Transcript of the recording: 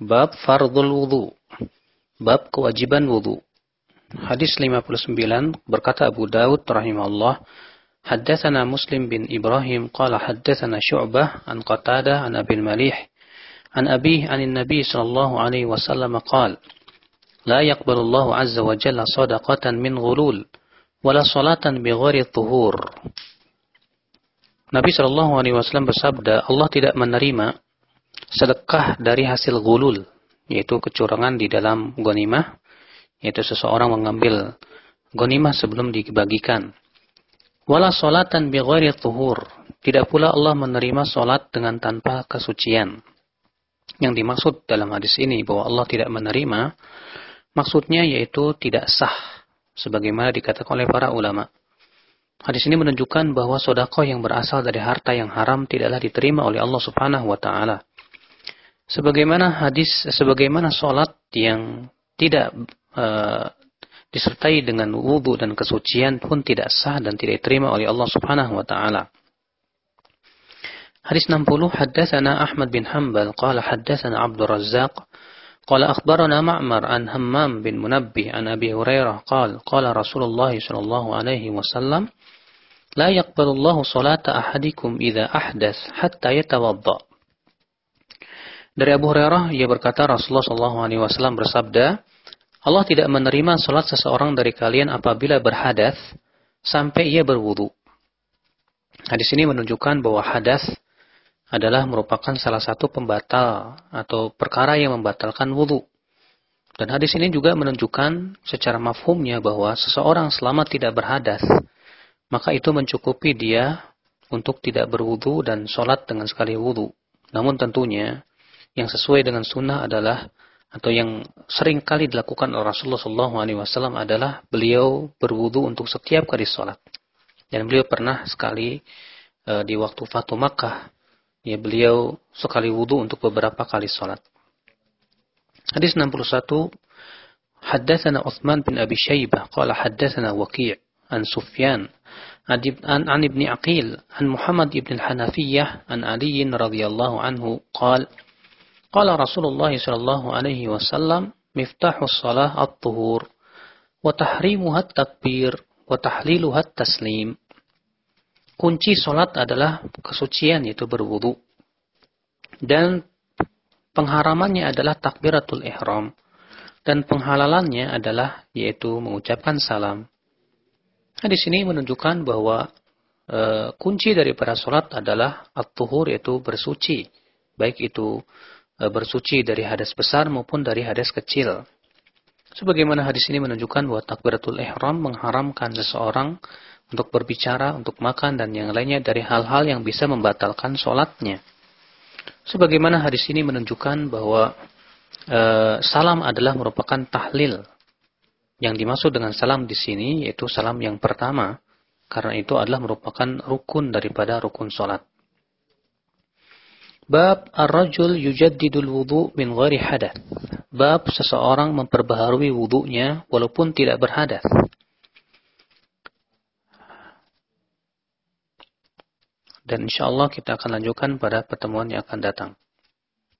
Bab fardul wudu. Bab kewajiban wudu. Hadis 59 berkata Abu Dawud rahimahullah حدثنا مسلم بن إبراهيم قال حدثنا شعبة عن قتادة عن أبي المليح عن أبيه عن النبي صلى الله عليه وسلم قال لا يقبل الله عز وجل صدقة من غلول ولا صلاة بغير الطهور Nabi Shallallahu Alaihi Wasallam bersabda, Allah tidak menerima sedekah dari hasil gulul, yaitu kecurangan di dalam gonimah, yaitu seseorang mengambil gonimah sebelum dibagikan. Wala solatan bi tuhur. Tidak pula Allah menerima solat dengan tanpa kesucian. Yang dimaksud dalam hadis ini bahwa Allah tidak menerima, maksudnya yaitu tidak sah. Sebagaimana dikatakan oleh para ulama. Hadis ini menunjukkan bahwa sodako yang berasal dari harta yang haram tidaklah diterima oleh Allah subhanahu wa ta'ala. Sebagaimana hadis, sebagaimana sholat yang tidak uh, disertai dengan wudhu dan kesucian pun tidak sah dan tidak diterima oleh Allah Subhanahu wa taala. Hadis 60 Haddatsana Ahmad bin Hanbal qala haddatsana Abdul Razzaq qala akhbarana an Hammam bin Munabbih an Abi Hurairah qala qala Rasulullah sallallahu alaihi wasallam la yaqbalu Allah salata ahadikum idza ahdath hatta yatawadda dari Abu Hurairah, ia berkata Rasulullah SAW bersabda, Allah tidak menerima sholat seseorang dari kalian apabila berhadas sampai ia berwudu. Hadis ini menunjukkan bahwa hadas adalah merupakan salah satu pembatal atau perkara yang membatalkan wudu. Dan hadis ini juga menunjukkan secara mafhumnya bahwa seseorang selama tidak berhadas, maka itu mencukupi dia untuk tidak berwudu dan sholat dengan sekali wudu. Namun tentunya yang sesuai dengan sunnah adalah atau yang sering kali dilakukan oleh Rasulullah SAW adalah beliau berwudu untuk setiap kali sholat. Dan beliau pernah sekali e, di waktu Fatu Makkah, ya beliau sekali wudu untuk beberapa kali sholat. Hadis 61, Haddathana Uthman bin Abi Shaybah, qala haddathana Waqi' an Sufyan, an, an Ibn Aqil, an Muhammad ibn al-Hanafiyah, an Ali radhiyallahu anhu, qala Qala Rasulullah sallallahu alaihi wasallam miftahus salah at-tuhur wa tahrimuha at-takbir wa tahliluha at-taslim. Kunci salat adalah kesucian yaitu berwudu. Dan pengharamannya adalah takbiratul ihram dan penghalalannya adalah yaitu mengucapkan salam. Nah, di sini menunjukkan bahwa e, kunci daripada salat adalah at-tuhur yaitu bersuci, baik itu bersuci dari hadas besar maupun dari hadas kecil. Sebagaimana hadis ini menunjukkan bahwa takbiratul ihram mengharamkan seseorang untuk berbicara, untuk makan dan yang lainnya dari hal-hal yang bisa membatalkan sholatnya. Sebagaimana hadis ini menunjukkan bahwa e, salam adalah merupakan tahlil. Yang dimaksud dengan salam di sini yaitu salam yang pertama, karena itu adalah merupakan rukun daripada rukun sholat. Bab ar-rajul yujaddidul wudu min ghairi hadath. Bab seseorang memperbaharui wudunya walaupun tidak berhadas. Dan insya Allah kita akan lanjutkan pada pertemuan yang akan datang.